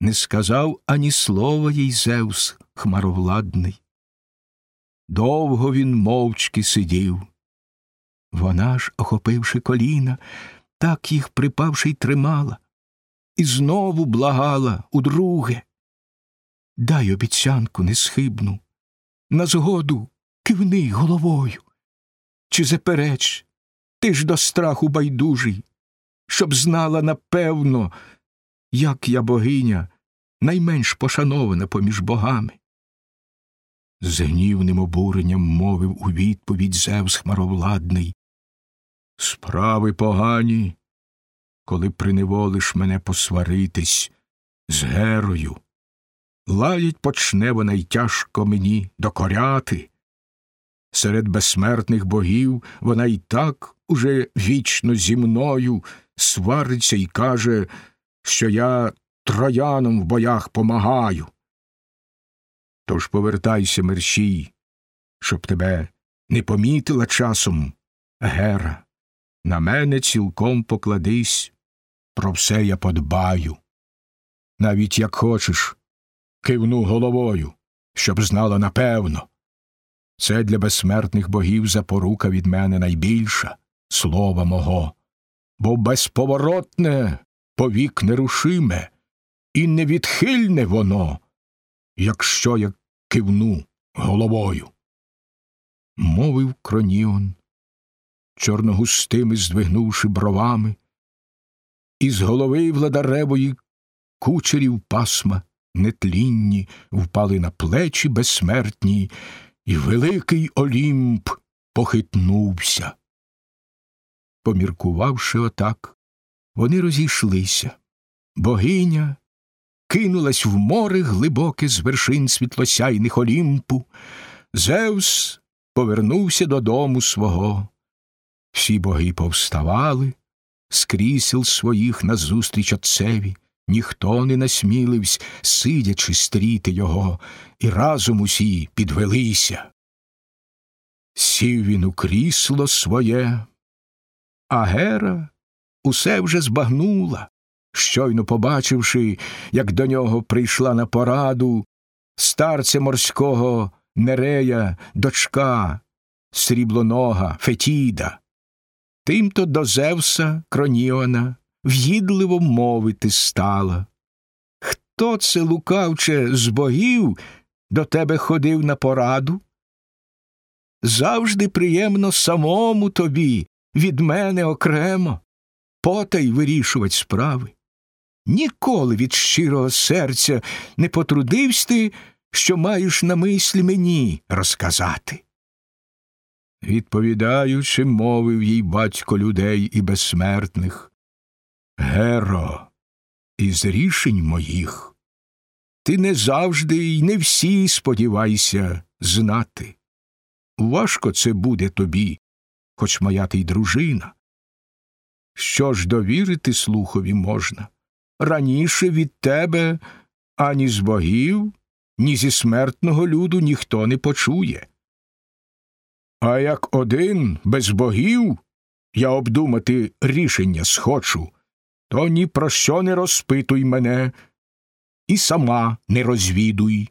не сказав ані слова їй Зевс хмаровладний. Довго він мовчки сидів. Вона ж, охопивши коліна, так їх припавши й тримала, і знову благала удруге. Дай обіцянку несхибну, на згоду кивни головою. Чи запереч, ти ж до страху байдужий, щоб знала напевно, як я богиня найменш пошанована поміж богами. З гнівним обуренням мовив у відповідь Зевс хмаровладний. Справи погані, коли приневолиш мене посваритись з герою. Лаять почне вона й тяжко мені докоряти. Серед безсмертних богів вона й так уже вічно зі мною свариться й каже, що я троянам в боях помагаю. Тож повертайся, мерщій, щоб тебе не помітила часом, Гера. На мене цілком покладись, про все я подбаю. Навіть як хочеш, кивну головою, щоб знала напевно. Це для безсмертних богів запорука від мене найбільша слова мого, бо безповоротне повік нерушиме, і невідхильне воно, якщо я кивну головою. Мовив кроніон, чорногустими здвигнувши бровами, із голови владаревої кучерів пасма нетлінні впали на плечі безсмертні, і великий Олімп похитнувся. Поміркувавши отак, вони розійшлися. Богиня кинулась в море глибоке з вершин світлосяйних Олімпу. Зевс повернувся додому свого. Всі боги повставали, з крісел своїх назустріч отцеві, ніхто не насміливсь, сидячи, стріти його, і разом усі підвелися. Сів він у крісло своє, а Гера усе вже збагнула, щойно побачивши, як до нього прийшла на пораду старця морського Нерея, дочка, сріблонога, Фетіда. Тимто до Зевса Кроніона в'їдливо мовити стала. Хто це, лукавче, з богів до тебе ходив на пораду? Завжди приємно самому тобі від мене окремо потай вирішувати справи. Ніколи від щирого серця не потрудився ти, що маєш на мислі мені розказати. Відповідаючи, мовив їй батько людей і безсмертних. Геро, із рішень моїх ти не завжди й не всі сподівайся знати. Важко це буде тобі, хоч моя ти й дружина. Що ж довірити слухові можна? Раніше від тебе ані з богів, ні зі смертного люду ніхто не почує. А як один без богів я обдумати рішення схочу, то ні про що не розпитуй мене і сама не розвідуй.